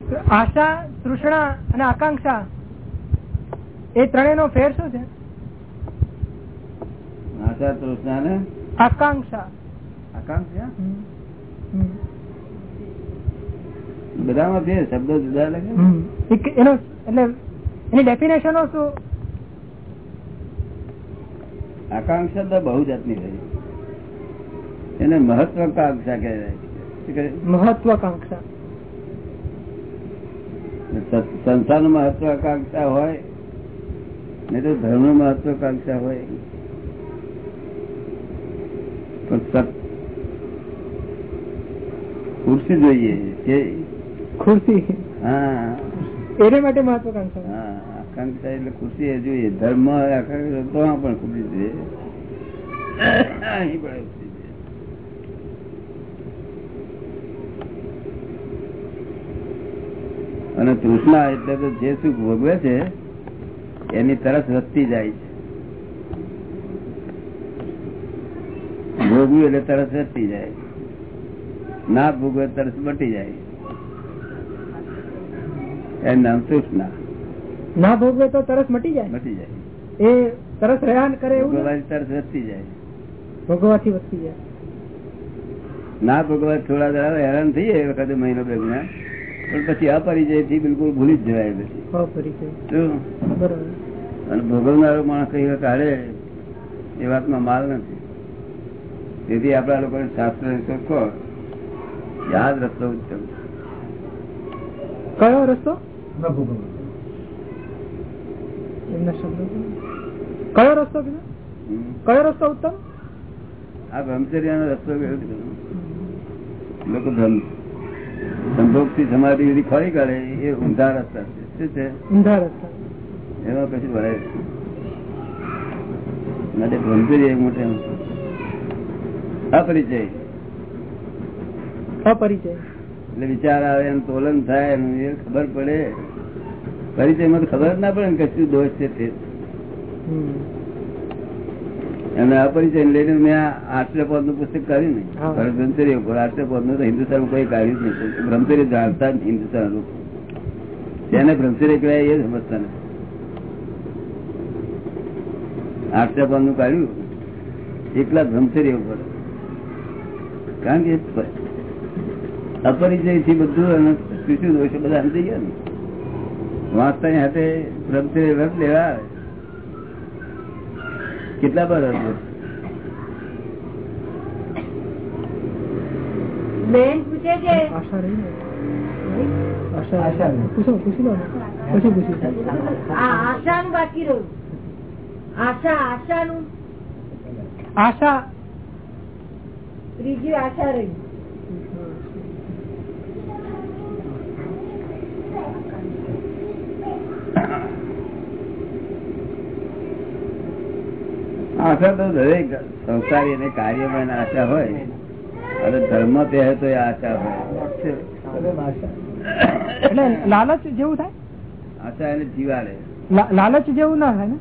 આશા તૃષ્ણા અને આકાંક્ષા એ ત્રણેય નો ફેર શું છે? આશા તૃષ્ણા ને આકાંક્ષા. આકાંક્ષા. બધામાં શબ્દો જુદા લાગે એનો એટલે એની ડેફિનેશનો શું? આકાંક્ષા તો બહુ જાતની થઈ એને મહત્વકાંક્ષા કહેવાય? મહત્વાકાંક્ષા. સ- સંસારનું મહત્વકાંક્ષા હોય નહીં તો ધર્મ મહત્વકાંક્ષા હોય. ખુરશી જોઈએ કે? ખુરશી. હા. એને માટે મહત્વાકાંક્ષા હા આકાંક્ષા એટલે ખુરશી જોઈએ. ધર્મ આકાંક્ષા તો પણ ખુશી જોઈએ અહીં પણ ખુશી જોઈએ. અને તૃષ્ણા એટલે તો જે સુખ ભોગવે છે એની તરસ વધતી જાય છે. ભોગવું એટલે તરસ વધતી જાય. ના ભોગવે તરસ મટી જાય. એનું નામ તૃષ્ણા. ના ભોગવે તો તરસ મટી જાય? મટી જાય. એ તરસ રહ્યા કરે? ભોગવવાની તરસ વધતી જાય. ભોગવવાથી વધતી જાય. ના ભોગવા થોડા હેરાન થઈએ એ વખતે મહિનો બે મહિના. પણ પછી અપરિચયથી બિલકુલ ભૂલી જ જવાય પછી. અને ભોગવનારો માણસ કઈ કાઢે એ વાતમાં માલ નથી. તેથી આપણા લોકોને શાસ્ત્ર સરખો યાદ રસ્તો ઉત્તમ કયો રસ્તો? કયો રસ્તો કીધો? કયો રસ્તો ઉત્તમ? આ બ્રહ્મચર્ય નો રસ્તો? લોકો બ્રહ્મ સંભોગથી સમાધિ બધી ખોરી કરે એ ઊંધા રસ્તા છે. શું છે? ઊંધા રસ્તા. એમાં પછી ભરાય. માટે ભણતરી એક મોટે અપરિચય. અપરિચય. એટલે વિચાર આવે એમ તોલન થાય એ ખબર પડે. પરિચયમાં તો ખબર ના પડે કશું દોષ છે તે. હમ. અને અપરિચય લઈને મેં આ પદનું પુસ્તક કાઢ્યું ને. બ્રહ્મચર્ય ઉપર આઠસો પદનું તો હિન્દુસ્તાન કોઈ કાઢ્યું જ નહીં. બ્રહ્મચર્ય જાણતા હિન્દુસ્તાન લોકો. જેને બ્રહ્મચર્ય કહેવાય એ સમજતા નથી. આઠસો પદનું કાઢ્યું. એકલા બ્રહ્મચર્ય ઉપર. કારણ કે અપરિચયથી બધું અને શિશુ દોષ બધા સમજી ગયા ને. વાંચતા સાથે બ્રહ્મચર્ય વ્રત લેવા આવે. કેટલા બર હતું બેન પૂછે છે? આશા રહી આશા આશા રહી. પૂછો પૂછી લો ને પછી પૂછી આ આશાનું બાકી રહ્યું આશા આશાનું આશા ત્રીજી આશા રહી આશા તો દરેક સંસારી અને કાર્યમાં આશા હોય. અને ધર્મ તે તો એ આશા હોય. એટલે લાલચ જેવું થાય? આશા એને જીવાડે. લાલચ જેવું ના થાય ને?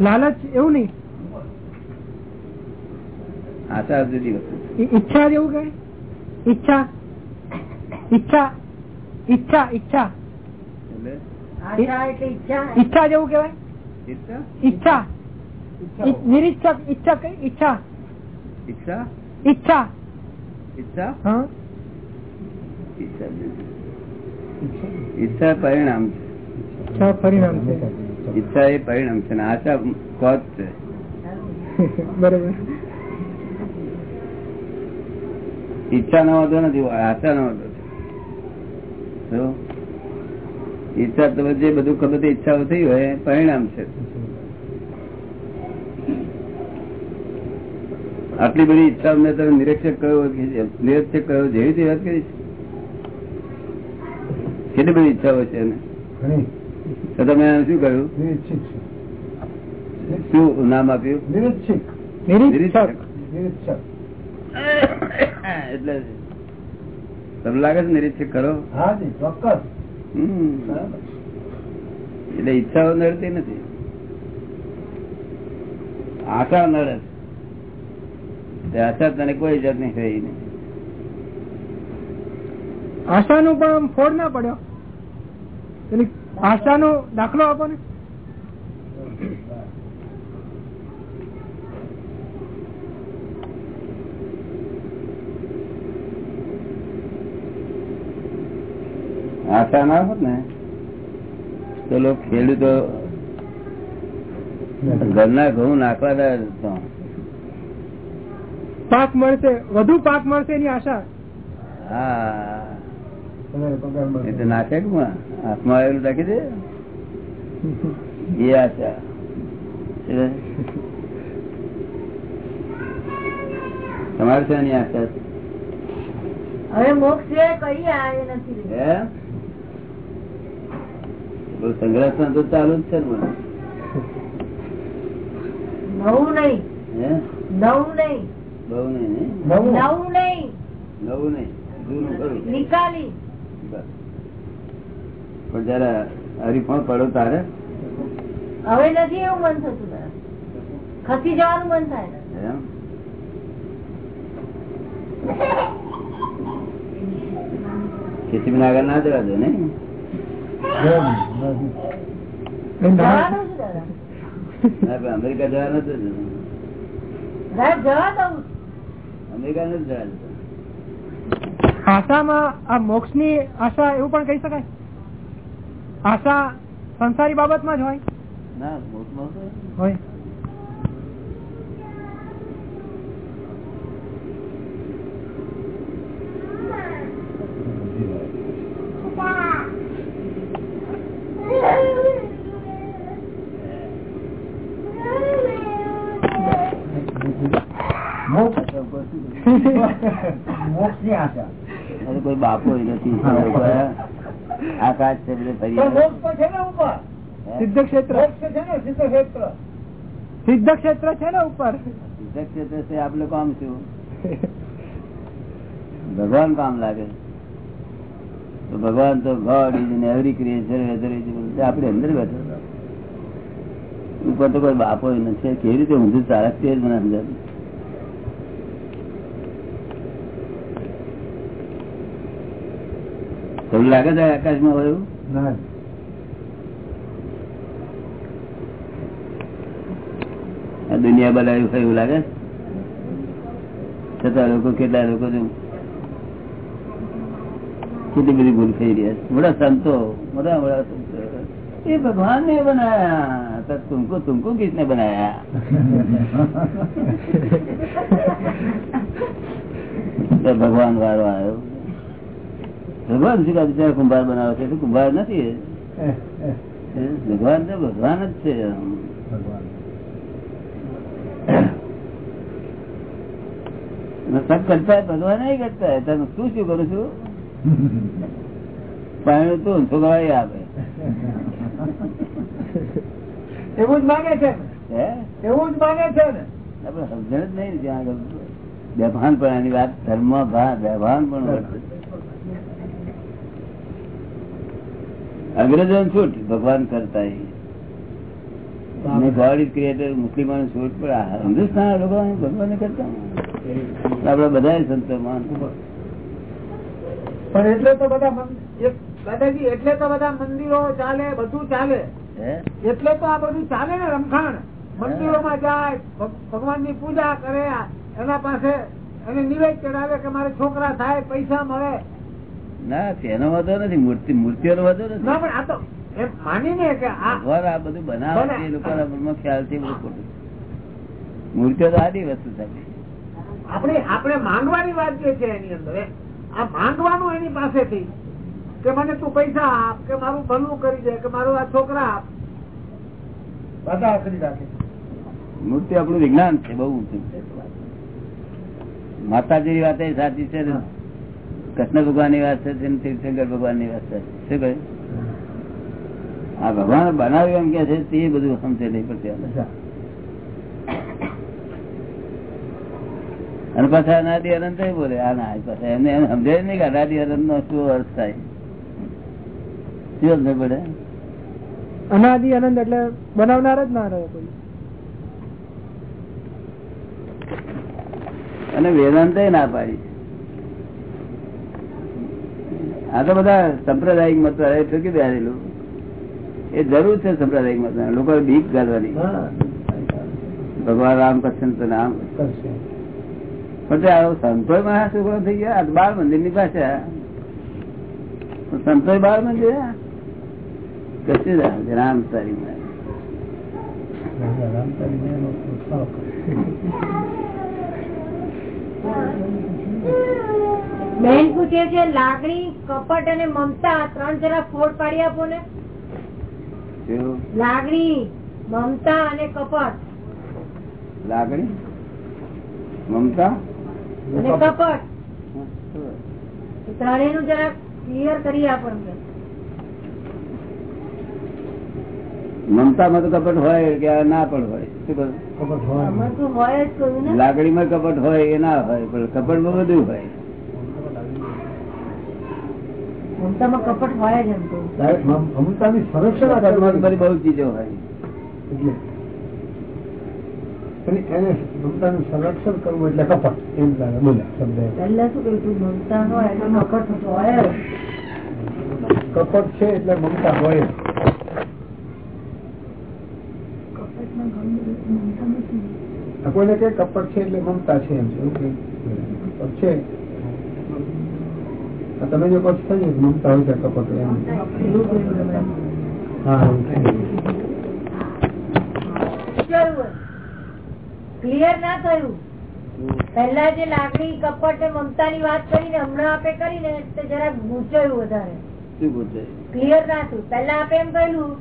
લાલચ એવું નહીં. આશા જુદી વસ્તુ. ઈચ્છા જેવું કઈ ઈચ્છા. ઈચ્છા. ઈચ્છા ઈચ્છા. એટલે? ઈચ્છા. ઈચ્છા જેવું કેવાય ઈચ્છા. નિરીક્ષક ઈચ્છા ઈચ્છા ઈચ્છા ઈચ્છા ઈચ્છા હા ઈચ્છા પરિણામ છે ઈચ્છા પરિણામ છે ઈચ્છા એ પરિણામ છે ને આશા કોચ છે બરોબર ઈચ્છા નો વાંધો નથી આશા નો વાંધો જો, ઈચ્છા તો જે બધું ખબર ઈચ્છાઓ થઈ હોય એ પરિણામ છે આટલી બધી ઈચ્છા મેં તમે નિરીક્ષક કયો નિરીક્ષક કયો જેવી તે વાત કરી કેટલી બધી ઈચ્છાઓ છે તો તમે શું કહ્યું? શું નામ આપ્યું? નિરીક્ષક. એટલે તમને લાગે છે નિરીક્ષક કરો? હમ. એટલે ઈચ્છાઓ નડતી નથી. આશા નડે છે. આશા તને કોઈ જાતની થઈ નહીં. આશાનું પણ ફોડ ના પડ્યો. પેલી આશાનો દાખલો આપો ને. આશા ના હોત ને તો ખેડૂતો ઘરના ઘઉં નાખવા દે તો. પાક મળશે વધુ પાક મળશે એની આશા. હા. એ નાખે માં? હાથમાં આવેલું નાખી દે. એ આશા. તમારે છે એની આશા? હવે મોક્ષ છે કઈ આવે નથી સંઘર્ષ તો ચાલુ જ છે. નવું નહીં. હે? નવું નહીં. બહુ નહીં ને? નવું નહીં નવું નહીં જૂનું ખરું. નિકાલી. પણ જયારે હરીફળ પડો તારે. હવે નથી એવું મન થતું ખસી જવાનું મન થાય. આગળ ના જવા દે ને. અમેરિકા જવા નથી જવા દઉં. અમેરિકા નથી જવા આશામાં આ મોક્ષની આશા એવું પણ કહી શકાય? આશા સંસારી બાબતમાં જ હોય? ના મોક્ષ હોય અરે કોઈ બાપો ય નથી લોકો આકાશ છે? સિદ્ધ ક્ષેત્ર સિદ્ધ ક્ષેત્ર છે ને ઉપર. સિદ્ધ ક્ષેત્ર છે આપણે કામ છું ભગવાન કામ લાગે. તો ભગવાન તો God is in every creature whether is આપણે અંદર બેઠો ઉપર તો કોઈ બાપો નથી. કેવી રીતે ઊંધું ચાલે તે જ મને સમજાતું. તમને લાગે છે આકાશમાં હોય એવું? દુનિયા બનાવ્યું એવું લાગે? છતાં લોકો કેટલા લોકો કેટલી બધી ભૂલ થઈ રહ્યા છે. મોટા સંતો મોટા મોટા સંતો. એ ભગવાન ને બનાયા. તો તુમકો તુમકો કિસને બનાયા. ભગવાન વાળો આવ્યો. ભગવાન શું બિચારા કુંભાર બનાવે છે કુંભાર નથી ભગવાન તો ભગવાન જ છે સબ કરતા ભગવાન નહીં કરતા તમે શું શું કરું છું? પાણી તું છોકરા આપે એવું જ માગે છે એવું જ માગે છે ને. આપણે સમજણ જ નહીં ત્યાં આગળ. વ્યવહાન પણ એની વાત ધર્મ ભાવ બેભાન પણ વર્તે. અંગ્રેજો છૂટ ભગવાન કરતા ગોડ ઇઝ ક્રિએટર મુસ્લિમો છૂટ પણ હિન્દુસ્તાન લોકો ભગવાન કરતા આપડે બધા સંતો માન. પણ એટલે તો બધા દાદાજી એટલે તો બધા મંદિરો ચાલે બધું ચાલે. એટલે તો આ બધું ચાલે ને રમખાણ. મંદિરોમાં જાય ભગવાનની પૂજા કરે એના પાસે એને નિવેદ ચડાવે કે મારે છોકરા થાય પૈસા મળે. ના તેનો વાંધો નથી મૂર્તિ મૂર્તિઓનો વાંધો નથી. આ માનીને કે આ બધું બનાવે એ મનમાં ખ્યાલ છે બધું ખોટું મૂર્તિઓ તો આડી વસ્તુ થાય આપણે આપણે માંગવાની વાત જે છે એની અંદર આ માંગવાનું એની પાસેથી કે મને તું પૈસા આપ કે મારું ભલું કરી દે કે મારું આ છોકરા આપ. બધા કરી રાખે મૂર્તિ આપણું વિજ્ઞાન છે બહુ ઊંચું. છે માતાજીની વાત એ સાચી છે ને? કૃષ્ણ ભગવાનની વાત છે તીર્થંકર ભગવાનની વાત છે. શું કહ્યું આ ભગવાન બનાવ્યું એમ કે છે તે બધું સમજે નહીં પડતી અને પાછા અનાદિ અનંત બોલે આ ના પાછા એમને એમ સમજે નહીં કે અનાદિ અનંત નો શું અર્થ થાય. શું સમજે પડે અનાદિ આનંદ એટલે બનાવનાર જ ના રહે કોઈ. અને વેદાંત ના પાડી. આ તો બધા સંપ્રદાયિક મત ઠકી બેરેલું એ જરૂર છે સંપ્રદાયિક મત લોકો બીક ગાળવાની. ભગવાન રામકૃષ્ણ તો નામ. પણ તે આવો સંતોય મહા શું થઈ ગયા. બાળ મંદિરની પાસે સંતોય બાળ મંદિર કશું રામ સારી માં બેન પૂછે છે લાગણી કપટ અને મમતા ત્રણ જરા ફોડ પાડી આપો ને. લાગણી મમતા અને કપટ. લાગણી મમતા અને કપટ. ત્રણેયનું જરા ક્લિયર કરી આપો મમતા માં મમતામાં તો કપટ હોય કે ના પણ હોય શું કપટ હોય. જ કહ્યું લાગણીમાં કપટ હોય એ ના હોય પણ કપટમાં બધું હોય. મમતામાં કપટ હોય જ એમ કહું મમતાની સંરક્ષણ બહુ ચીજો હોય. એને મમતાનું સંરક્ષણ કરવું એટલે કપટ એમ લાગે. બોલે શબ્દ પહેલા શું કહ્યું તું? મમતા હોય એટલે કપટ હોય કપટ છે એટલે મમતા હોય કોઈને કે કપટ છે એટલે મમતા છે એમ છે? કપટ છે. તમે જો કચ્છ થઈ મમતા હોય કપટ હોય એમ. હા. ક્લિયર ના થયું. પહેલા જે લાગણી કપટ ને મમતા ની વાત કરી ને હમણાં આપે કરી ને તે જરા ગૂંચાયું વધારે. ક્લિયર ના થયું. પહેલા આપે એમ કહ્યું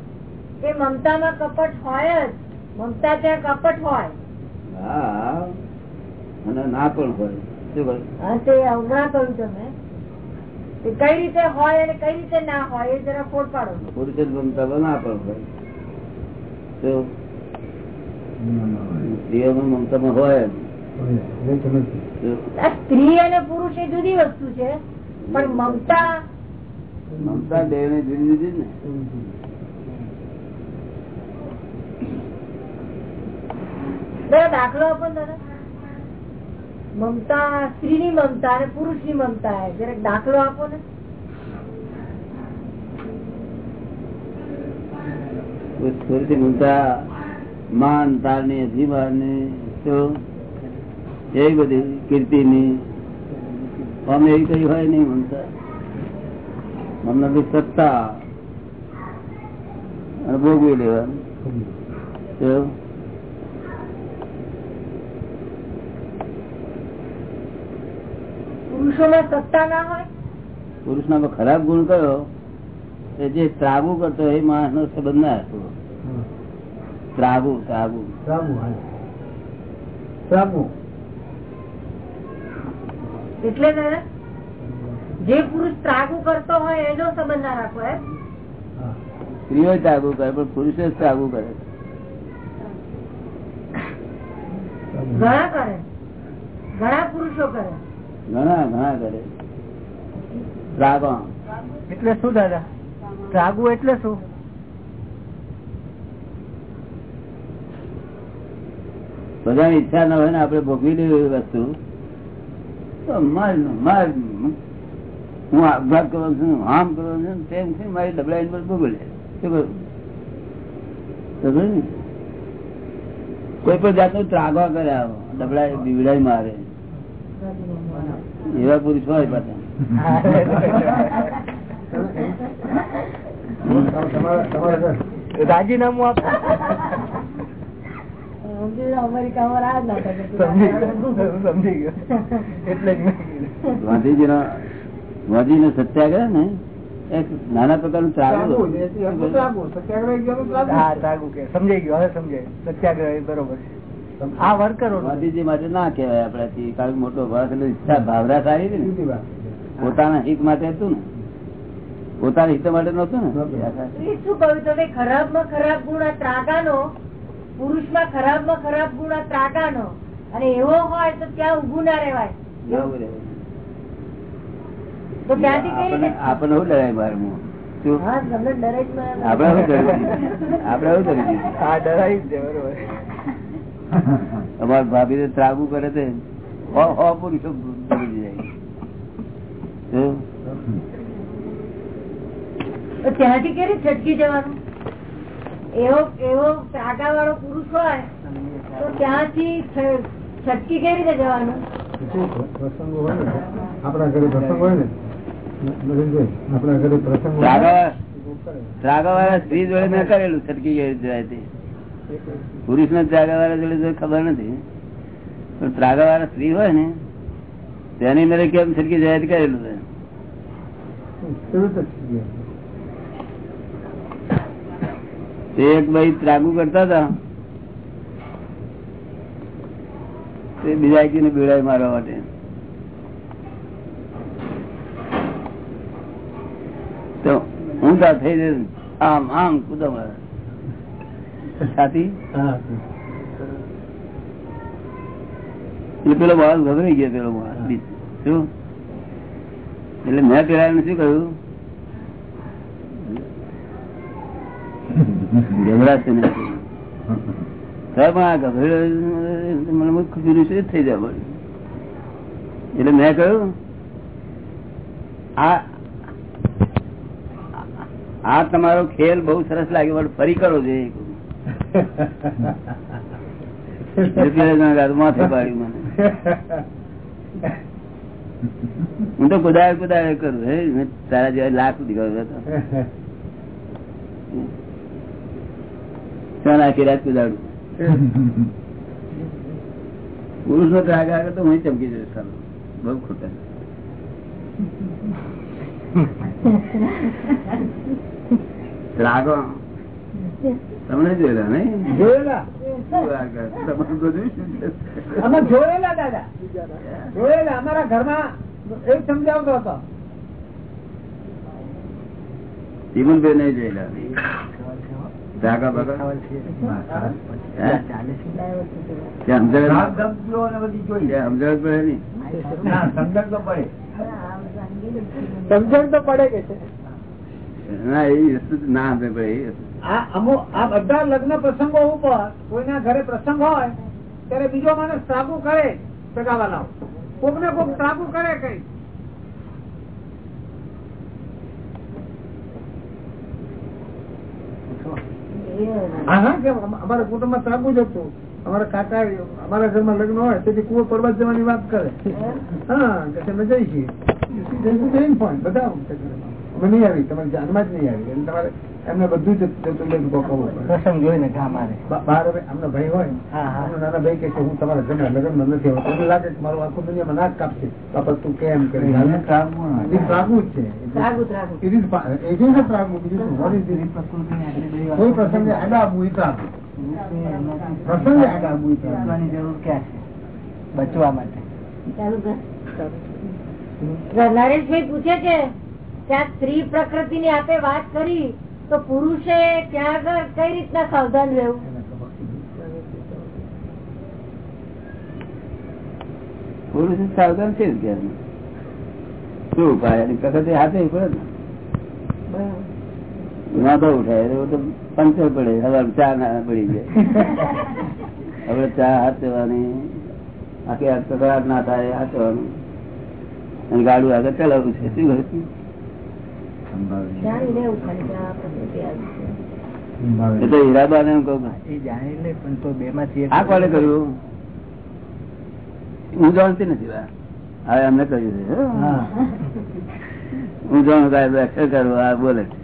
કે મમતા માં કપટ હોય જ. મમતા ત્યાં કપટ હોય. હા અને ના પણ હોય. શું કહ્યું? હા તે હમણાં કહ્યું તમે. તે કઈ રીતે હોય અને કઈ રીતે ના હોય એ જરા ફોડ પાડો પુરુષ મમતા ના સ્ત્રીઓમાં મમતામાં હોય આ સ્ત્રી અને પુરુષ એ જુદી વસ્તુ છે પણ મમતા મમતા બે ને જુદી જુદી ને. દાખલો આપો દાદા. મમતા સ્ત્રી ની મમતા અને પુરુષની મમતા જરાક દાખલો આપો ને. પુરુષની મમતા, માન તારની અભિમાનની, તો એવી બધી કીર્તિની. અમે એવી કઈ હોય નહીં મમતા. મમતા બી સત્તા. ભોગવી લેવાનું તો પુરુષોમાં સત્તા ના હોય? પુરુષના ખરાબ ગુણ કયો એ જે ત્રાગુ કરતો એ માણસ નો સંબંધ ના હતો ત્રાગુ ત્રાગુ. ત્રાગુ, એટલે જે પુરુષ ત્રાગુ કરતો હોય એનો સંબંધ ના રાખવો એમ? સ્ત્રીઓ ત્રાગુ કરે પણ પુરુષો જ ત્રાગુ કરે. ઘણા કરે. ઘણા પુરુષો કરે. ઘણા ઘણા કરે. એટલે શું દાદા? ત્રાગુ એટલે શું? બધાની ઈચ્છા ના હોય ને આપડે ભોગવી લેવી વસ્તુ. હું આપઘાત કરું છું આમ કરવાનું છે તેમ છે મારી ડબલાઈન પર ભોગવે કરું? કોઈ પણ જાતનું ત્રાગવા કરે આવો ડબલાઈ બીવડાઈ મારે. એવા પુરુષ હોય પાછા. રાજીનામું આપ. ગાંધીજી નો ગાંધીજી નો સત્યાગ્રહ ને એક નાના પ્રકારનું ત્રાગુ. સત્યાગ્રહ સમજાઈ ગયું હવે સમજાય સત્યાગ્રહ એ બરોબર છે આ વર્કરો ગાંધીજી માટે ના કહેવાય આપણાથી. કારણ મોટો ભાવ એટલે ઈચ્છા ભાવરા સારી હતી ને. પોતાના હિત માટે હતું ને. પોતાના હિત માટે નતું ને. શું કહ્યું તમે? ખરાબમાં ખરાબ ગુણ આ ત્રાગાનો પુરુષમાં ખરાબમાં ખરાબ ગુણ આ ત્રાગાનો. અને એવો હોય તો ત્યાં ઉભું ના રહેવાય. રહેવાય. તો ત્યાંથી કઈ આપણને શું ડરાય બારમું? આપડે શું? ડરી આપણે શું ડરી અમારા ભાભી તો ત્રાગુ કરે પુરુષો જાય. ત્યાંથી રીતે છટકી જવાનું? એવો એવો ત્રાગા વાળો પુરુષ હોય તો ત્યાંથી છટકી કેવી રીતે જવાનું? પ્રસંગો હોય ને આપણા ઘરે પ્રસંગ હોય ને આપણા ઘરે પ્રસંગ ત્રાગા ત્રાગા વાળા સ્ત્રી જોડે મેં કરેલું છટકી ગઈ જાય તે? પુરુષ ને ત્રાગા વાળા જોડે ખબર નથી. પણ ત્રાગા વાળા સ્ત્રી હોય ને, તેની અંદર કેમ છટકી જાહેર કરેલું છે? એક ભાઈ ત્રાગુ કરતા હતા. તે બીજા એકને બીડાઈ મારવા માટે. તો તા થઈ જાય આમ આમ કૂદા પેલો માણસ ગભરાઈ ગયો પેલો માણસ. શું? એટલે મેં પેલા શું કહ્યું? ગભરાશે ને. પણ આ ગભરેલો થઈ જાય એટલે મેં કહ્યું આ આ તમારો ખેલ બહુ સરસ લાગ્યો પણ ફરી કરો છે એટલે માથે પાડ્યું મને હું તો કુદાવે કુદાવે કરું હે? તારા જેવા લાખ દીકરો હતો. આખી રાત કુદાડું. પુરુષ નો ત્રાગ આગળ તો હું ચમકી જશે સારું બહુ ખોટા. ત્રાગો. તમને જોયેલા નઈ? જોયેલા. અમે જોયેલા દાદા. જોયેલા. અમારા ઘરમાં એ સમજાવતો હતો. ચીમનભાઈ નહીં જોયેલા. બગા સમજણ ત્યાં પડે. સમજણ તો પડે કે ના એ ના સમજણ પડે. આ બધા લગ્ન પ્રસંગો ઉપર કોઈના ઘરે પ્રસંગ હોય, ત્યારે બીજો માણસ ત્રાગુ કરે સગાવાલાઓ કોક ને કોક ત્રાગુ કરે કઈ. હા હા માં અમારા ત્રાગુ જ હતું. અમારા કાકા અમારા ઘરમાં લગ્ન હોય, તેથી કુવો પડવા જવાની વાત કરે. હા તમે જઈ છીએ. બધા નહીં આવી, તમારે જાનમાં જ નહીં આવી. એટલે તમારે એમને બધું જ જતું પડે. પ્રસંગ જોઈને ગામ આવે બા- બહાર હવે આમનો ભાઈ હોય હા, હા. નાના ભાઈ કે છે, હું તમારા ઘરના લગ્નમાં નથી આવતો. એને લાગે કે મારું આખું દુનિયામાં નાક કાપશે. બાપા તું કેમ કરે? જ છે બીજું? કોઈ પ્રસંગે આડા એ પ્રસંગે જરૂર ક્યાં છે? બચવા માટે. ચાલુ કર. નરેશભાઈ પૂછે છે કે આ સ્ત્રી પ્રકૃતિ ની આપે વાત કરી? તો પુરુષે આગળ કઈ રીતના સાવધાન રહેવું? પુરુષ સાવધાન છે શું ઉપાય? એની હાથે પડે ને? ના તો ઉઠાય એવું તો પંચર પડે હવે ચા ના પડી જાય. હવે ચા હાથવાની આખી હાથ કકડાટ ના થાય હાથવાનું અને ગાડું આગળ ચલાવવું છે શું હું જાણતી નથી હવે અમને કહ્યું છે હું. જાણું અક્ષર કરવો આ બોલે છે.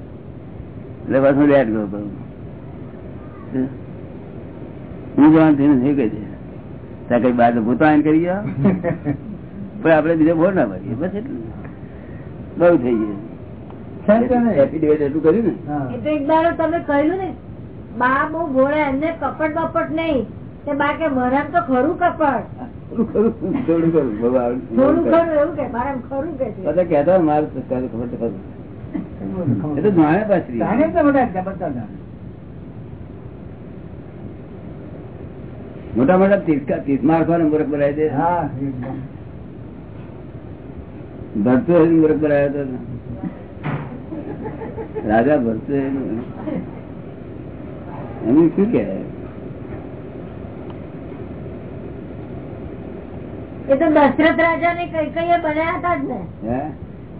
એટલે બસ હું લેટ ગયો કરું હું જાણતી નથી કહી દે ત્યાં કઈ બાદ ભૂતાયન કરી ગયા પણ આપડે બીજો બોલ ના પાડીએ બસ એટલું. બઉ થઈ ગયું. મોટા મોટા તીર્થ તીર્થમાર્ગ ને મૂર્ખ બનાવી દે. હા એકદમ. ભરતો મૂર્ખ બનાવ્યો હતો. રાજા ભરતો એનું શું કહેવાય? એ તો દશરથ રાજા ને કઈ કઈ બનાયા હતા જ ને.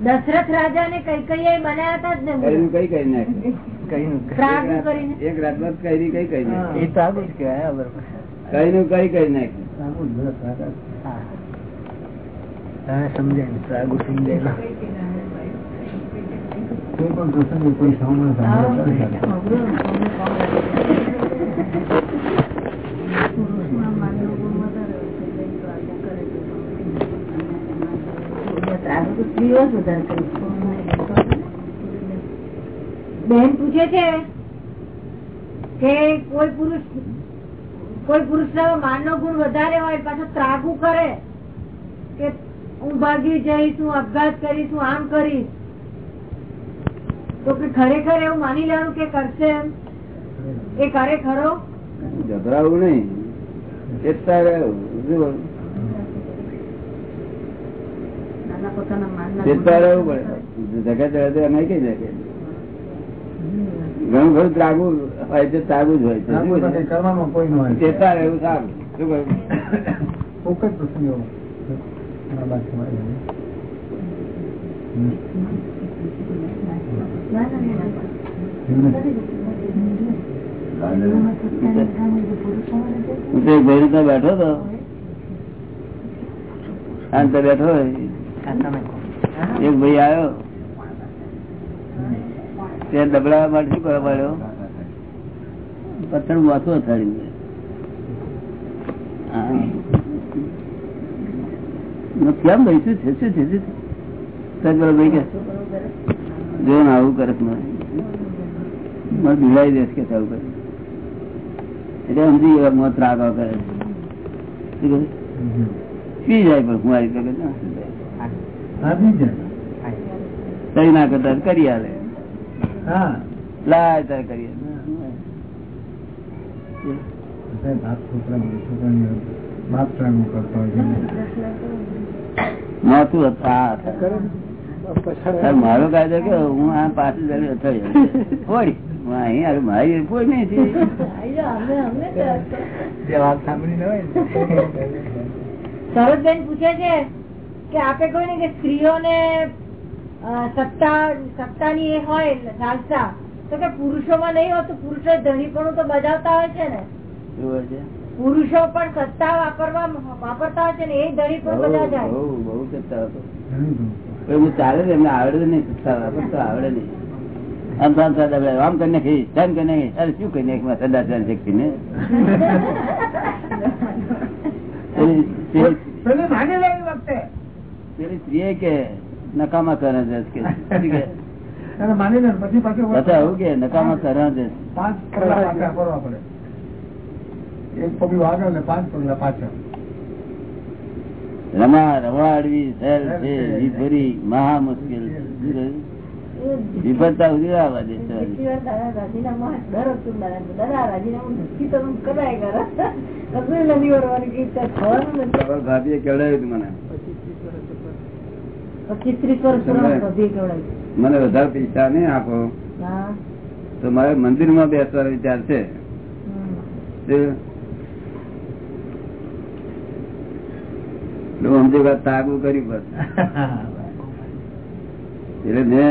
દશરથ રાજા ને કઈ કઈ બન્યા હતા જ ને કઈ કઈ નાખ્યું? કઈ ત્રાગુ એક રાત- એક કઈ કઈ કરી એ તો આગળ જ કહેવાય બરોબર. કઈ નું કઈ કરી નાખે સમજાય તમે સમજાય ને કોઈ સામાન બેન પૂછે છે કે કોઈ પુરુષ કોઈ પુરુષ માન નો ગુણ વધારે હોય પાછો ત્રાગુ કરે કે હું ભાગી જઈશ હું અપઘાત કરીશ હું આમ કરીશ. તો કે ખરેખર એવું માની લેવાનું કે કરશે એમ? એ કરે ખરો ગભરાવું નહીં. ચેતતા રહેવું. ચેતતા રહેવું પડે. જગત રહે તો અમે કઈ જગે ઘણું ઘણું ત્રાગુ હોય છે ત્રાગુ જ હોય છે. હોય. રહેવું સારું. શું કહ્યું? પ્રસંગો આ વાત તમારી. હું તો એક ભાઈ ત્યાં બેઠો હતો? શાંત બેઠો. એક ભાઈ આવ્યો. ત્યાં દબડાવા માટે શું કરવા પડ્યો પથ્થર માથું અથાડી કેમ ભાઈ? શું છે શું છે શું ભાઈ કે જો ને આવું કરે બિલાઈ દેશ કે આવું કરે. એટલે સમજી ગયા મોત રાગો કરે? પી જાય પણ કુંવારી કરે ના. કરતા કરી આલે. હા. લાય તાર કરી મોતું હતું મારો કાયદો કે હું આ પાછું જઈને અથડાઈ જાઉં. ફોડી. હું અહીં આવી મારી કોઈ નહીં થી. વાત સાંભળી હોય ને. સરોજબેન પૂછે છે કે આપે કહ્યું ને કે સ્ત્રીઓને સત્તા સત્તાની એ હોય લાલસા તો કે પુરુષોમાં નહીં હોતું પુરુષો ધણીપણું તો બજાવતા હોય છે ને. શું હોય છે? પુરુષો પણ સત્તા વાપરવા વાપરતા હોય છે ને એ ધણીપણ પણ બધા જાય બહુ બહુ સત્તા ચાલે એમને આવડે નહીં તો આવડે નહીં. આમ આમ સાદા આમ તેમ. અરે શું શક્તિ ને પેલી- સ્ત્રીએ કે નકામા કરે છે કે કે? નકામા કરે છે. પાંચ પગલું આગળ ને પાંચ પગલા પાછળ. રમા રવાડવી સહેલ છે વિભરી મહા મુશ્કેલ. છે ઉધી? આવવા દે છે. ભાભીએ કેવડાવ્યું મને. વધારે પૈસા નહીં આપો. હા. તો મારે મંદિરમાં બેસવાનો વિચાર છે. હમ. વાત તાગું કર્યું બસ. એટલે મેં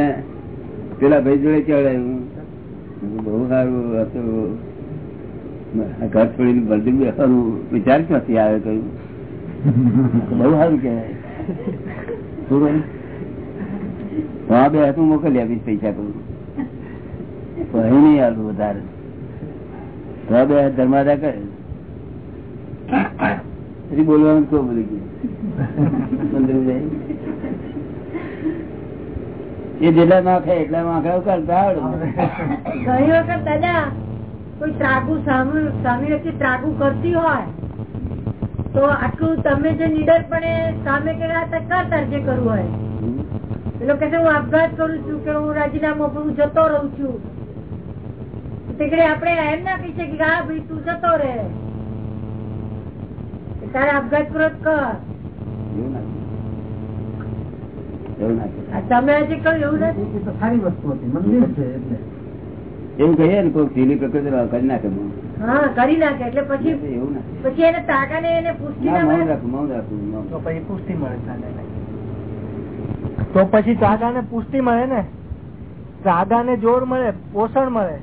પેલા ભાઈ જોડે ચડાયું. બહુ સારું હતું ઘર છોડીને બલદી બેસવાનું વિચાર ક્યાંથી આવે કહ્યું બહુ સારું કહેવાય. હા બે હતું મોકલી આપીશ પૈસા કરું અહીં નહીં આવતું વધારે. તો બે ધર્માદા કરે. પછી બોલવાનું તો બોલી ગયું એ જેટલા નાખે એટલા માખા કરતા ઘણી વખત દાદા, કોઈ ત્રાગુ સામે સામે વ્યક્તિ ત્રાગુ કરતી હોય, તો આટલું તમે જે નિડરપણે સામે કે હતા ક્યાં જે કરવું હોય? પેલો કે હું આપઘાત કરું છું કે હું રાજીનામું હું જતો રહું છું. આપણે એમ ના કહી શકીએ કે, હા ભાઈ, તું જતો રહે. તારે આપઘાત કરો. કર તમે આજે કહ્યું એવું નથી? સારી વસ્તુ હતી મંદિર છે એટલે. એવું કહીએ ને કોઈ ઢીલી પ્રકૃતિ કરી નાખે હા કરી નાખે એટલે પછી એવું ના પછી એને તાકાને એને પુષ્ટિ મૌન મળે? મૌન રાખવું તો પછી પુષ્ટિ મળે તો પછી ત્રાગા ને પુષ્ટિ મળે ને? ત્રાગા ને જોર મળે પોષણ મળે?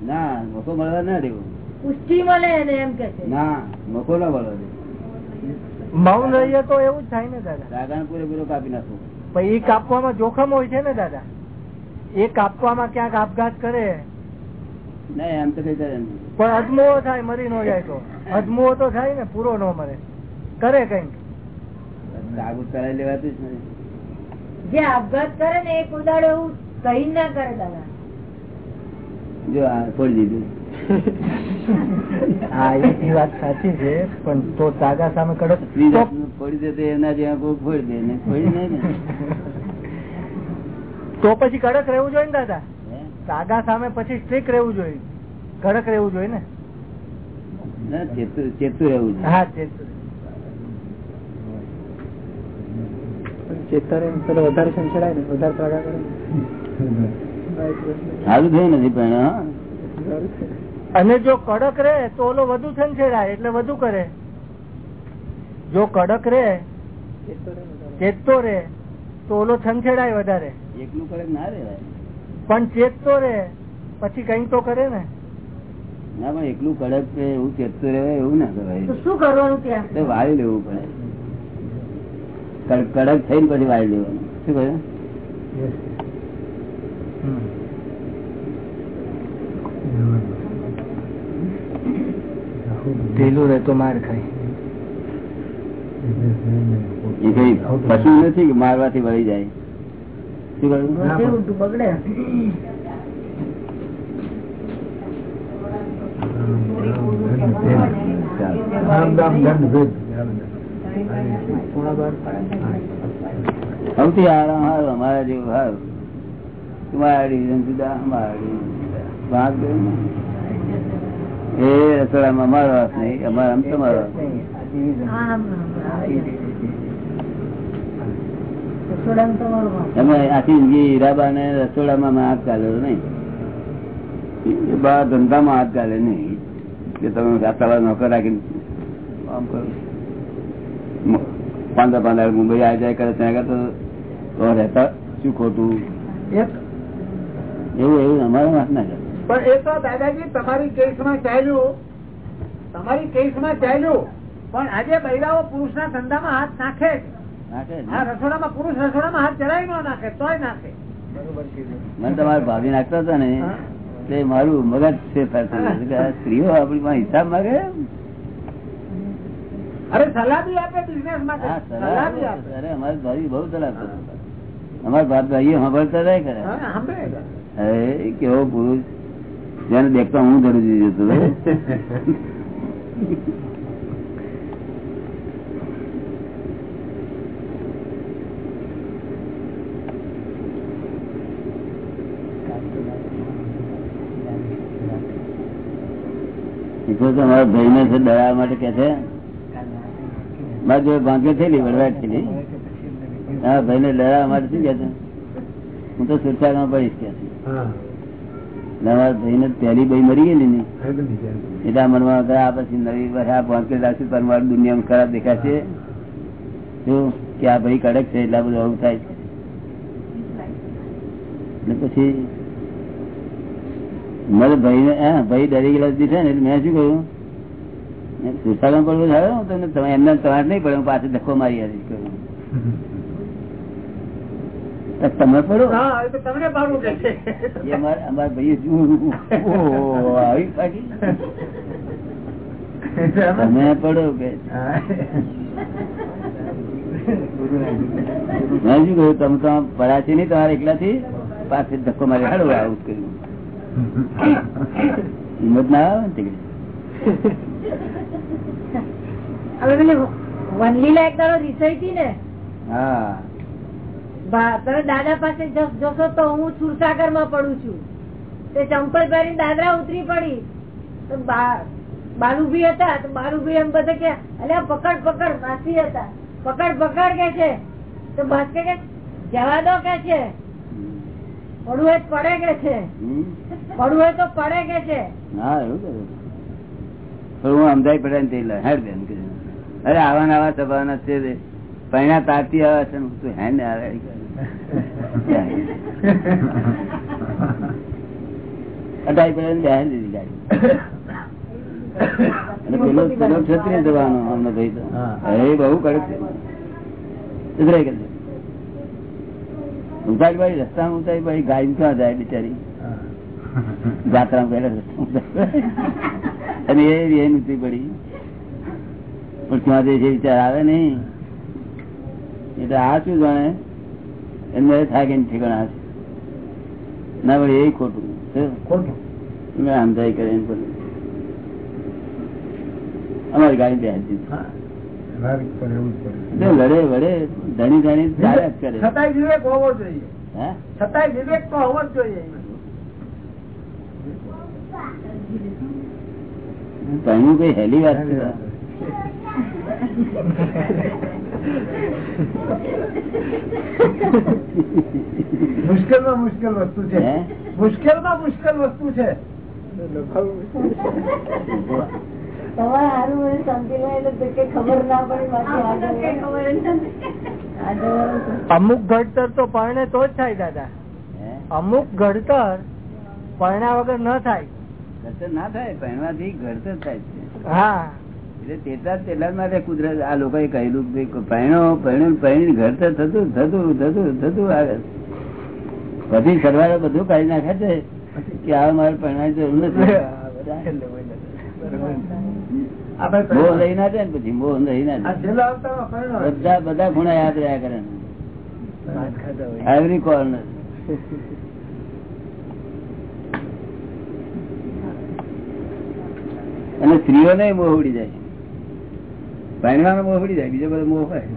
ના મોકો મળવા ના દેવું. પુષ્ટિ મળે એને એમ કે છે. ના મકો ના મળવા મૌન રહીએ તો એવું જ થાય ને દાદા. રાગાને પૂરેપૂરો કાપી નાખવું પણ એ કાપવામાં જોખમ હોય છે ને દાદા. એ કાપવામાં ક્યાંક આપઘાત કરે. નહીં એમ તો કઈ કરે પણ અજમો થાય મરી નો જાય તો. અજમો તો થાય ને પૂરો ન મરે. કરે કઈ લાગુ કરાવી લેવાતું જ નહીં જે આપઘાત કરે ને એ કુદાડે એવું કહી ના કરે દાદા. જો આ છોડી દીધું. હા એ વાત સાચી છે પણ તો તાગા સામે કડક ફોડી દે એના જ્યાં કોઈ ફોડી દે ને ફોડી નહીં ને. તો પછી કડક રહેવું જોઈએ ને દાદા? તાગા સામે પછી સ્ટ્રીક રહેવું જોઈએ. કડક રહેવું જોઈએ ને? ચેતું ચેતું રહેવું છે હા ચેતું ચેતર વધારે સંચડાય ને વધારે તાગા કરે સારું થયું નથી પણ હા. અને જો કડક રહે તો ઓલો વધુ સંછેડાય એટલે વધુ કરે. જો કડક રે ચેતતો રે તો ઓલો છંછેડાય વધારે. એકનું કડક ના રેવાય પણ ચેતતો રે પછી કઈ તો કરે ને. ના પણ એકલું કડક છે એવું ચેતતું રહેવાય એવું ના તો કરાય શું કરવાનું ત્યાં? વાળી લેવું પડે. કડક થઈને પછી વાળી લેવાનું. શું કહ્યું? ઢીલું રહે તો માર ખાય. પશુ નથી કે મારવાથી વળી જાય? શું કહ્યું? બગડે. સૌથી આરામ હારું અમારા જેવું હારું. તમારા ડિવિઝન જુદા અમારા જુદા. ભાગ. એ રસોડામાં અમારો હાથ નહીં અમારા. રસોડામાં તમારું વાંક. અમે આખી જિંદગી હીરાબા ને રસોડામાં હાથ ગાલેલો નહીં એ બા ધંધામાં હાથ ગાલે નહીં કે તમે રાતાવા નોકર રાખીને આમ કરો પાંદર પાંદર મુંબઈ આ જાય કરે ત્યાં આગળ તો રહેતા શું ખોટું એવું એવું અમારા હાથ ના કરે પણ એ તો દાદાજી તમારી કેસમાં ચાલ્યું. તમારી કેસમાં ચાલ્યું. પણ આજે બૈરાઓ પુરુષના ધંધામાં હાથ નાખે ને. રસોડામાં પુરુષ રસોડામાં હાથ ચડાવી ન નાખે તોય નાખે. મને તમારે ભાભી નાખતા હતા ને તે મારું મગજ આ સ્ત્રીઓ આપણી પાસે હિસાબ માંગે અરે સલાહ બી આપે બિઝનેસ માટે. આપે. અરે અમારી ભાભી બહુ સલાહ કરે. અમારા ભાત સાંભળતા રહે કરે હા, કેવો પુરુષ. જેને દેખતા હું ધરી જતો તમારા ભાઈ ને ડરાવવા માટે કે છે? મારી જોડે ભાંગે થયેલી વડવાટ થયેલી. હા ભાઈ ને માટે શું કે છે? હું તો સુરક્ષામાં પડીશ કે મારા પહેલી ભાઈ મરી ગયેલી ને એટલે મનમાં આ પછી નવી વાર આ ભાંગે રાખશે પણ મારી દુનિયામાં ખરાબ દેખાશે શું કે આ ભાઈ કડક છે એટલા બધું આવું થાય છે. પછી મારે ભાઈ ને હા ભાઈ ડરી ગયેલા દીધા ને એટલે મેં શું કહ્યું? સુરસાગર પડવું થયો તમને એમને તમારે નહીં પડે હું પાછળ ધક્કો મારી હતી કહ્યું તમે પડો તમને અમારા ભાઈ આવી તમે પડો કે? મેં શું કહ્યું? તમે તો પડ્યા છે નહીં તમારે એકલાથી પાસે ધક્કો મારી હાડો આવું કર્યું. હિંમત ના આવે ને વનલીલા એક તારો રિસાઈ હતી ને? હા. તમે દાદા પાસે જશ- તો હું સુરસાગરમાં પડું છું. તે ચંપલ પહેરી દાદરા ઉતરી પડી. તો બાલુભી હતા તો બાલુભી એમ બધા કે અલે પકડ પકડ માસી હતા. પકડ પકડ કે છે. તો બસ કે કે, જવા દો કે છે. પડવું હોય પડે કે છે? પડવું હોય તો પડે કે છે. હા એવું કર્યું હું અમદાવાદ પડે ને તે હેડ બેન અરે આવા નવા સભાના છે. પૈણા તારતી આવે છે તું હેન્ડ આવે અટાઈ પડે બેહાડી દીધી ગાડી અને પેલો પેલો ક્ષત્રિય જવાનો અમને ભાઈ તો એ બહુ કડક છે સુધરાઈ ગયો ઉતારી ભાઈ રસ્તામાં ઉતારી ભાઈ ગાય ક્યાં જાય બિચારી જાત્રા પહેલા રસ્તા અને એ એ નૂતી પડી પણ ક્યાં જે વિચાર આવે નહીં એટલે આ શું જાણે એમને થાય કે ઠેકાણા છે. ના ભાઈ એ ખોટું. ખોટું? મેં સમજાઈ કરે અમારી ગાડી બે હતી હા. લારી પર એવું જ કરે જો લડે વડે ધણી ધણી ચાલ્યા જ કરે. છતાંય વિવેક હોવો જોઈએ. હે? છતાંય વિવેક તો હોવો જ જોઈએ. કઈ હેલી વાત છે. મુશ્કેલમાં મુશ્કેલ વસ્તુ છે. હે? મુશ્કેલમાં મુશ્કેલ વસ્તુ છે અમુક ઘડતર તો પરણે તો જ થાય દાદા. અમુક ઘડતર પરણ્યા વગર ન થાય. ઘડતર ના થાય પરણવાથી ઘડતર થાય છે. હા. એટલે તેટલા તેટલા માટે કુદરત આ લોકોએ કહેલું પહેણો પહેણો પહેણી ઘડતર થતું થતું થતું થતું આવે. પછી સરવાળે બધું કાઢી નાખે છે કે આ મારે પહેણવાની જરૂર નથી. મોહ રહી ના જાય ને પછી મોહ રહી ના જાય. છેલ્લા અવતારમાં પરિણામ. બધા બધા ગુણા યાદ રહ્યા કરે એવરી કોર્નર અને સ્ત્રીઓને મોહ ઉડી જાય. પહેણવાનો મોહ પડી જાય બીજો બધો મોહ હોય.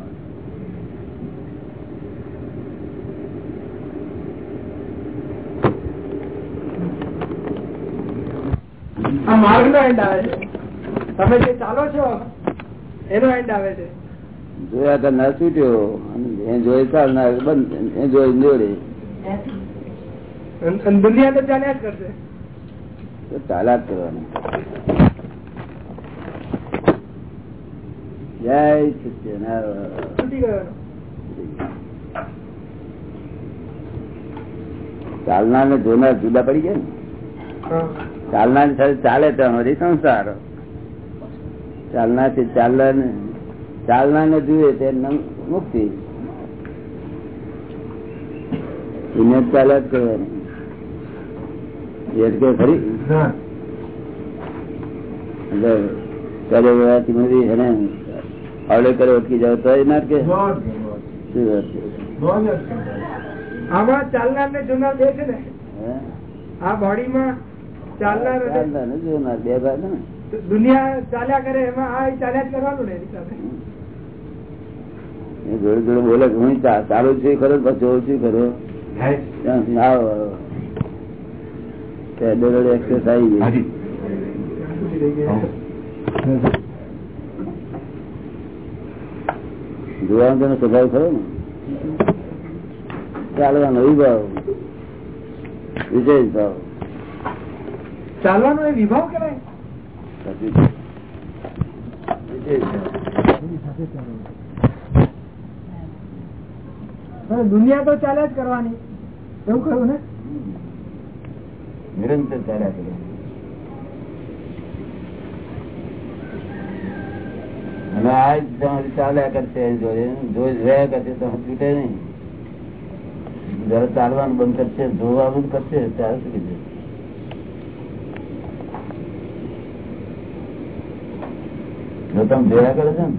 આ માર્ગ નો એન્ડ આવે છે. તમે જે ચાલો છો એનો એન્ડ આવે છે. જોયા કર ના છૂટ્યો એ જોઈ ચાલનાર બંધ એ જોઈ જોડે દુનિયા તો ચાલ્યા જ કરશે. તો ચાલ્યા જ કરવાનું. જય સત્યનારાયણ. ચાલનાર ને જોનાર જુદા પડી ગયા ને? ચાલનાર સાથે ચાલે તો અમારી સંસાર. ચાલનારથી ચાલનાર ચાલનાર ને જુએ તે મુક્તિ. એને જ જ કરવાની. એટલે ખરી? ના એટલે મળી એને આવડે કરે અટકી જાવ તો ના કે. આમાં ચાલનાર ને જોનાર બે છે ને? આ બોડીમાં ચાલનાર ને જોનાર બે ભાગ ને? દુનિયા ચાલ્યા કરે એમાં આ ચાલ્યા જ કરવાનું ને જોડે જોડે બોલે હું ચાલુ છું ખરો પછી જોઉં છું ખરો? આવો આવો. ત્યાં દોડે એક્સેસ આવી ગઈ હાજી. જોવાનો તેનો સ્વભાવ ખરો ને. ચાલવાનો વિભાવ. વિજય ભાવ. ચાલવાનો એ વિભાવ. અને દુનિયા તો ચાલ્યા જ કરવાની. એવું કહ્યું ને? નિરંતર ચાલ્યા કરે. અને આ જ તમારી ચાલ્યા કરશે જોઈ જોયા કરશે તો તૂટે નહીં. જયારે ચાલવાનું બંધ કરશે જોવાનું બંધ કરશે ત્યારે શું કીધું? જો તમે જોયા કરે છે ને?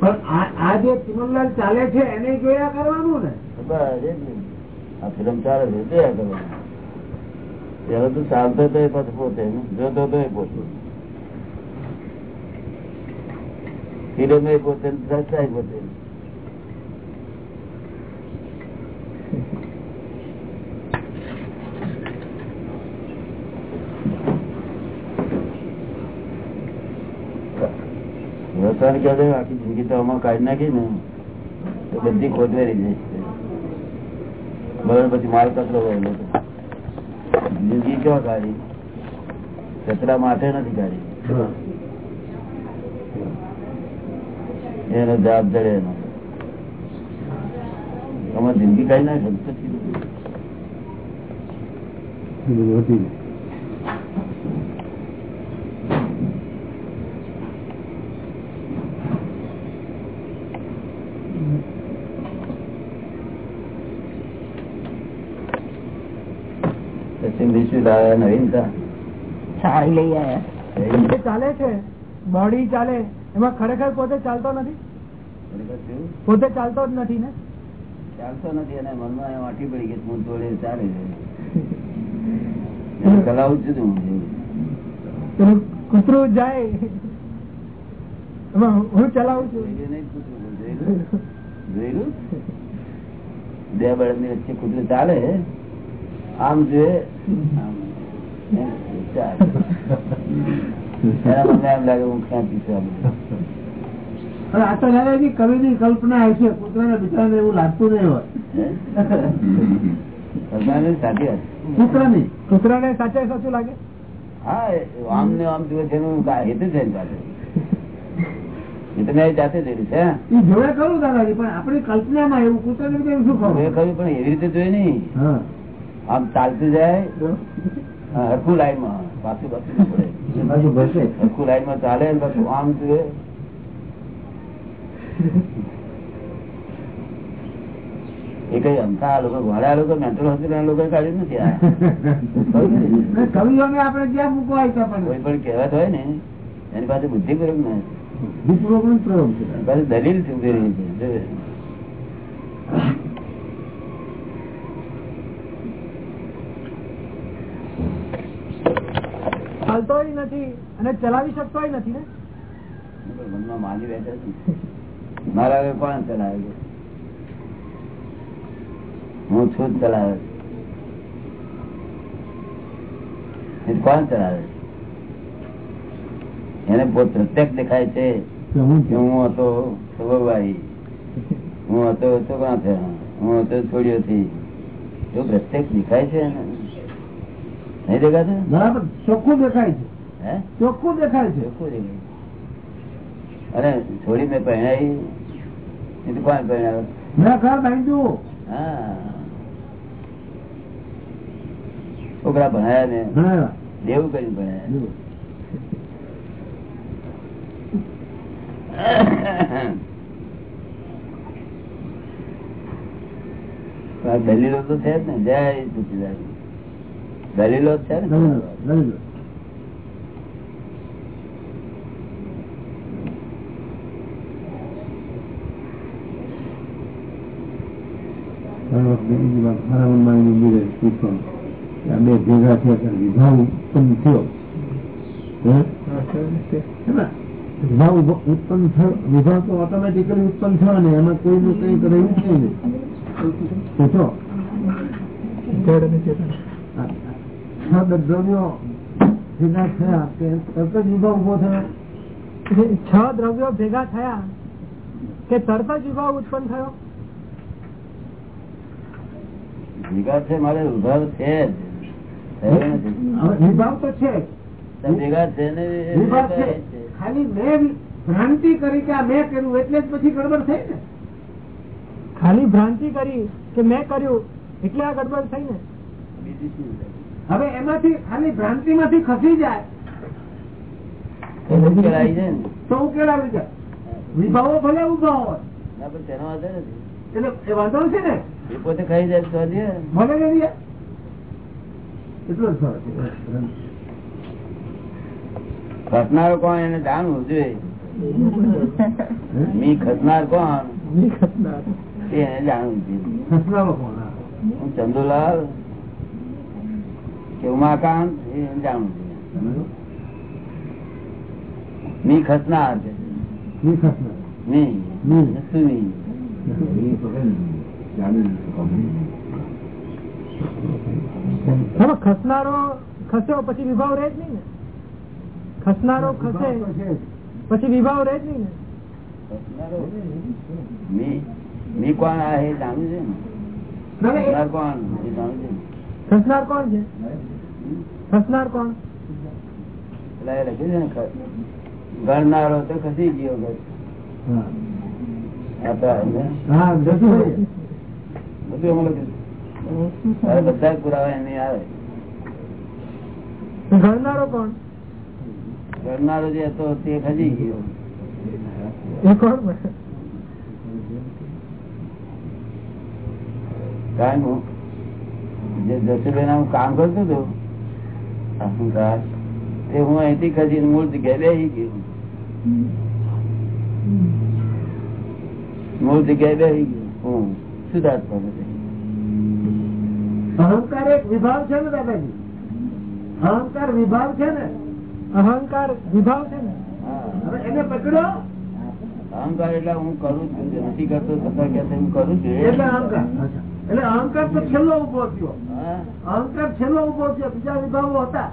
પણ આ- જે ચિમનલાલ ચાલે છે એને જોયા કરવાનું ને? બસ. આ ફિલ્મ ચાલે છે જોયા કરવાનું. ત્યારે તું ચાલતો તો એ પાછું પોતે જોતો તો એ પોતે. ફિલ્મ એ પોતે ને સચ્ચાઈ પોતે. કહે છે, આખી જિંદગી તો આમાં કાઢી નાખી ને તો બધી ખોટવેરી જશે. બરાબર પછી માલ કચરો વહેલો જિંદગી ક્યાં કાઢી? કચરા માટે નથી કાઢી. એનો જવાબ જડે એનો. તમારી જિંદગી કઈ ના શકતો નવીનતા? ચાલે છે. બોડી ચાલે. એમાં ખરેખર પોતે ચાલતો નથી? પોતે ચાલતો જ નથી ને? ચાલતો નથી અને મનમાં એમ પડી કે હું જોડે ચાલે છે. ચલાવું છું હું. કૂતરું જાય. હું ચલાવું છું. જોયેલું? બે બળદની વચ્ચે કૂતરું ચાલે આમ જોઈએ આમ. ચાલે. આ તો કલ્પના હશે કૂતરાને બિચારાને એવું લાગતું નહીં હોય. કૂતરાની? કૂતરાને સાચે સાચું લાગે? હા આમ ને આમ જુએ છે એનું હેતુ જાતે જોયેલું છે જોડે ખરું દાદાજી પણ આપણી કલ્પનામાં એવું કૂતરાને શું ખબર? ખરું પણ એવી રીતે જોઈ નહીં. હા. આમ ચાલતું જાય હરખું લાઈનમાં પાછું પાછું પડે. બાજુ ભરશે હરખું લાઈનમાં ચાલે પાછું આમ જુએ એ કઈ અમથા આ લોકો ઘોડા લોકો મેન્ટલ હોસ્પિટલ લોકો કાઢ્યું નથી કવિઓને આપણે ક્યાં મૂકવા પણ? કોઈ પણ કહેવત હોય ને એની પાસે બુદ્ધિપૂર્વક ના પાસે દલીલ ચૂકી રહી છે જો. ચાલતો નથી અને ચલાવી શકતો નથી ને? મનમાં માની રહેતા મારા કોણ ચલાવે હું છું ચલાવે એ કોણ ચલાવે એને પ્રત્યક્ષ દેખાય છે હું હતો સ્વભાવભાઈ હું હતો છોકરા થયા? હું હતો છોડીઓથી. જો પ્રત્યક્ષ દેખાય છે એને? નહીં દેખાતું બરાબર ચોખ્ખું દેખાય છે. હે? ચોખ્ખું દેખાય છે. અરે છોડી મેં પહેણાઈ એ તો કોણ ઘર બાંધ્યું હા. છોકરા ભણાયા ને. દેવું કરીને ભણાયા. દલીલો તો છે જ ને. જય દલીલો છે બે ભેગા થયા વિભાવ ઉત્પન્ન થયો. વિભાવ ઉત્પન્ન થયો. વિભાવ તો ઓટોમેટિકલી ઉત્પન્ન થયો ને એમાં કોઈનું કઈ રહ્યું જ નહીં. ને છ દ્રવ્યો ભેગા થયા કે તરત જ વિભાવ ઊભો થયો? છ દ્રવ્યો ભેગા થયા કે તરત જ વિભાવ ઉત્પન્ન થયો? ભેગા છે મારે ઉભાવ છે વિભાવ તો છે ભેગા છે ને વિભાવ છે. ખાલી મેં ભ્રાંતિ કરી કે આ મેં કર્યું એટલે જ પછી ગડબડ થઈ ને? ખાલી ભ્રાંતિ કરી કે મેં કર્યું એટલે આ ગડબડ થઈ ને? બીજી શું? હવે એમાંથી ખાલી ભ્રાંતિ માંથી ખસી જાય. તો ઉકેલાવી જાય વિભાવો ભલે ઊભા હોય. તેનો વાંધો નથી. એટલે વાંધો છે ને? એ પોતે ખાઈ જાય તો ભલે ને રે. એટલો જ ફરક છે. ખસનાર કોણ એને જાણવું જોઈએ? મી ખસનાર કોણ? એ એને જાણવું જોઈએ. ખસનારો કોણ? હું ચંદુલાલ. કે ઉમાકાંત એ જાણવું જોઈએ મી ખસનાર છે. ખસ્યો પછી વિભાવ રહે જ નહીં ને? ખસનારો ખસે. પછી વિભાવ રહે જ નહીં ને? મી. મી કોણ આ એ જાણ્યું છે ને? ખસનાર કોણ? એ જાણવું છે ખસનાર કોણ છે? ખસનાર કોણ? ગણનારો તો ખસી ગયો બધું પુરાવા એની આવે. કોણ? જે હતો તે ખસી ગયો. કારણ જે જસુભાઈ હું કામ કરતો હતો અહંકાર તે હું અહીંથી ખજી મૂળ જગ્યાએ બેસી ગયું. મૂળ જગ્યાએ બેસી ગયું. હું સુધાર્થ. અહંકાર એક વિભાગ છે ને દાદાજી? અહંકાર વિભાગ છે ને? અહંકાર વિભાવ છે ને? હવે એને પકડો. અહંકાર એટલે હું કરું છું. નથી કરતો તથા કે હું કરું છું? એટલે અહંકાર. એટલે અહંકાર તો છેલ્લો ઊભો થયો. અહંકાર છેલ્લો ઊભો થયો. બીજા વિભાવો હતા.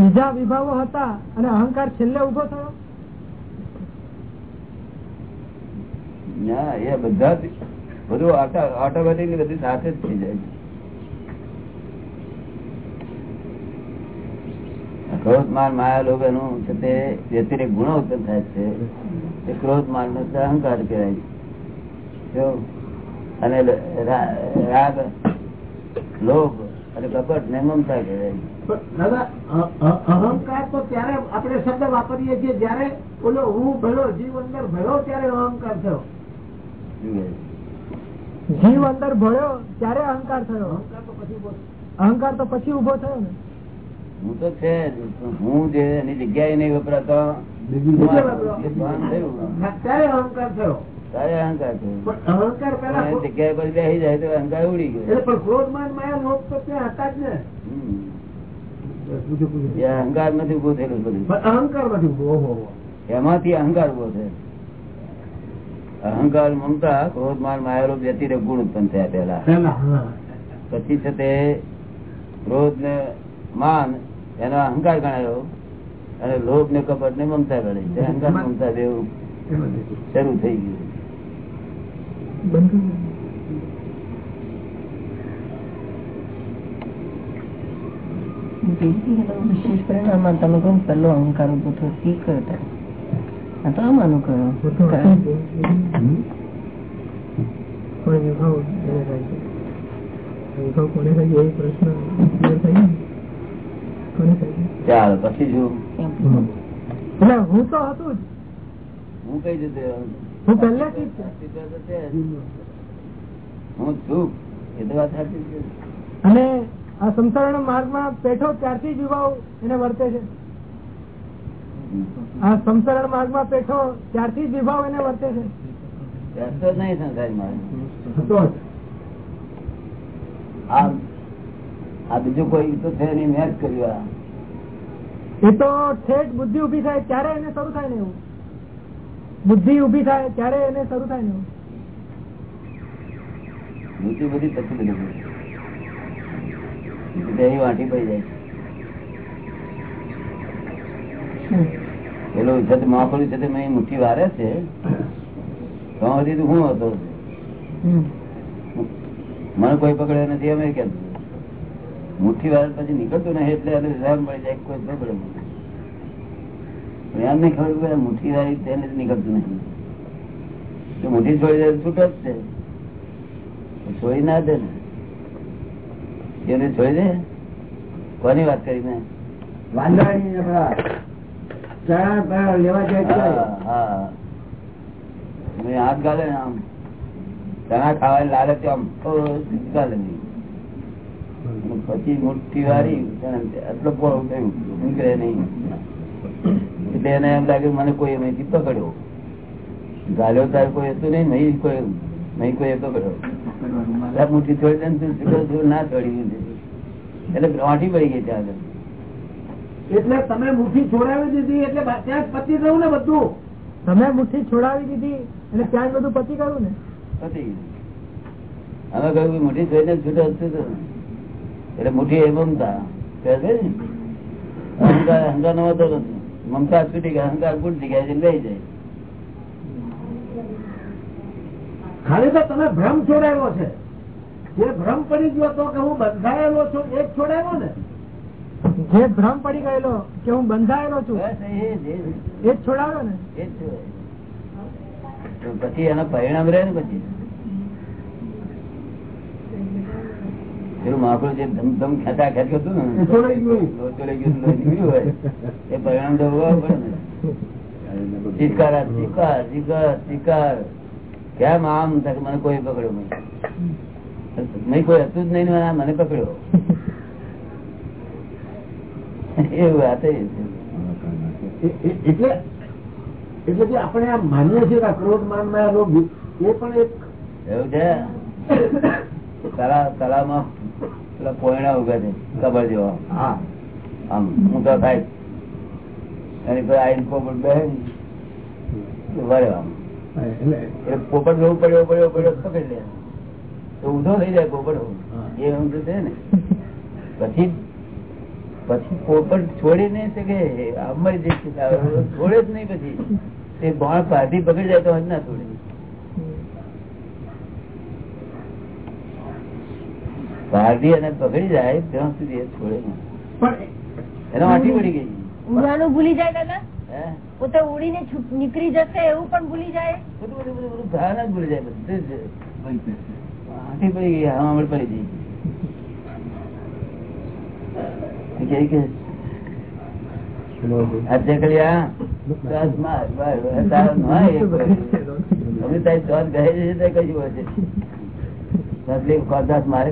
બીજા વિભાવો હતા અને અહંકાર છેલ્લે ઊભો થયો? ના એ બધા બધું ઓટોમેટિક બધી સાથે જ થઈ જાય છે. ક્રોધ માન માયા લોભ એનું છે તે વ્યતિરેક ગુણો ઉત્પન્ન થાય છે. તે ક્રોધ માન નો અહંકાર કહેવાય છે. અને રાગ લોભ અને કપટ ને મમતા કહેવાય અહંકાર તો ત્યારે આપણે શબ્દ વાપરીએ છીએ જયારે ઓલો હું ભયો જીવ અંદર ભયો ત્યારે અહંકાર થયો? જીવ અંદર ત્યારે અહંકાર થયો. અહંકાર તો પછી અહંકાર તો પછી ઊભો થયો ને. હું તો છે જ. હું જે એની જગ્યાએ નહીં વપરાતો એ નહીં થયું. ત્યારે અહંકાર થયો. અહંકાર અહંકાર પેલા જગ્યાએ પર બેસી જાય તો અહંકાર ઉડી ગયો. પણ ક્રોધ માન માયા લોભ તો ત્યાં હતા જ ને. હમ. પૂછો, પૂછો. એ અહંકાર નથી ઊભો થયેલું બધું. અહંકાર નથી ઊભો. એમાંથી અહંકાર ઊભો છે અહંકાર મમતા ક્રોધ માન માયેલો વ્યતિરેક ગુણ ઉત્પન્ન થયા પેલા પેલા પછી છે તે ક્રોધ ને માન એનો અહંકાર ગણાયો અને લોભ ને કપટ ને મમતા ગણાય. અહંકાર મમતા દેવું શરૂ થઈ ગયું. વિશેષ પરિણામમાં તમે કહો પેલો અહંકાર ઊભો થયો તે કરતા આ તો આમાંનું કયો વિભાવ. વિભાવ કોને થાય એ પ્રશ્ન? ચાલો પછી હું તો હતું જ. હું કઈ રીતે હું પહેલેથી છે જ. હું છું. એ તો વાત સાચી છે. અને આ સંસારના માર્ગમાં પેઠો ત્યારથી જ યુવાઓ એને વર્તે છે. આ સંસારના માર્ગમાં પેઠો ત્યારથી જ વિભાવ એને વર્તે છે. બેસતો જ નહીં સંસારમાં. હતો આ આ બીજું કોઈ તો છે નહીં મેં કર્યું આ. એ તો ઠેઠ બુદ્ધિ ઊભી થાય ત્યારે એને શરૂ થાય ને એવું? બુદ્ધિ ઊભી થાય ત્યારે એને શરૂ થાય ને બુદ્ધિ બધી પછી બધી. બુદ્ધિ. પડી જાય. પેલો મહાપુરુષ છે મેં મુઠ્ઠી વારે છે. તો સુધી હું હતો? મને કોઈ પકડે નથી અમે કેમ? મુઠ્ઠી વાર પછી નીકળતું નહીં એટલે એને સહન મળી જાય કોઈ પકડે પણ ખબર પડે મુઠ્ઠી વાળી તેને નીકળતું જો મુઠ્ઠી છોડી દે છૂટ જ છે. છોડી ના દે ને. એને છોડી દે? કોની વાત કરી મેં? હાથ ગાલે આમ. ચણા ખાવાની લાલચ આમ ઓ, ગાલે નહીં. પછી મુઠ્ઠી વાળી એટલો આટલો પોળો થયું નીકળે નહીં. એટલે એને એમ લાગે મને કોઈ એમાંથી પકડ્યો. ગાલ્યો તાર કોઈ હતું નહીં નહીં કોઈ નહીં કોઈ પકડ્યો. મુઠ્ઠી છોડી દે તું છૂટો છૂટ ના છોડી એટલે વાંટી પડી ગઈ ત્યાં આગળ. એટલે તમે મુઠ્ઠી છોડાવી દીધી એટલે ત્યાં જ પતી ગયું ને બધું? તમે મુઠ્ઠી છોડાવી દીધી એટલે ત્યાં બધું પતી ગયું ને? પતી ગયું. અમે કહ્યું કે મુઠ્ઠી છોડીને છૂટો હતું તો. એટલે મુઠ્ઠી એ બમતા. કહે છે ને? હંગા હંગા નો વાંધો નથી મમતા છૂટી ગયા અહંકાર છૂટી ગયા લઈ જાય. ખાલી તો તમે ભ્રમ છોડાયેલો છે. જે ભ્રમ પડી ગયો તો કે હું બંધાયેલો છું એ છોડાવ્યો ને? જે ભ્રમ પડી ગયેલો કે હું બંધાયેલો છું બસ એ જ, એ જ, છોડાવ્યો ને? એ જ પછી એના પરિણામ રહે ને પછી? પેલું માકડું જે ધમધમ ધમ ખેંચા ખેંચ કરતું ને એ પરિણામ ભોગવવું પડે શિકાર શિકાર ચિત્કાર કેમ આમ મને કોઈ પકડ્યો નહીં? કોઈ હતું જ નહીં મને પકડ્યો. એવું વાત એટલે એટલે જે આપણે આ માનીએ છીએ ક્રોધ માનમાં લોભ એ પણ એક એવું છે? તળાવ તળાવમાં પેલા પોયણા ઊભા છે કબર જેવા હા. આમ ઊંધો થાય એની પર આઈન પોપટ બે વરે આમ. પોપટ જવું પડ્યો પડ્યો પડ્યો પકડી લે તો ઊંધો થઈ જાય પોપટ એ ઊંધું છે ને. પછી પછી પોપટ છોડી નહીં શકે અમર જે છે, છોડે જ નહીં પછી. તે બાણ પાછી પકડી જાય તો જ ના છોડે. પારડી અને પકડી જાય ત્યાં સુધી એ છોડે એનો આઠી પડી ગઈ. ઉડવાનું ભૂલી જાય દાદા? પોતે ઉડીને નીકળી જશે એવું પણ ભૂલી જાય? બધું બધું બધું બધું ભાન જ ભૂલી જાય બધું જ. પડી ગઈ હમણાં પડી ગઈ. કે કે આજે કરી આ શ્વાસ માર, બસ, હવે તારો નોય એક વાર. હવે તારી શ્વાસ ગયે છે તે કશું હશે શ્વાસ લે, શ્વાસ મારે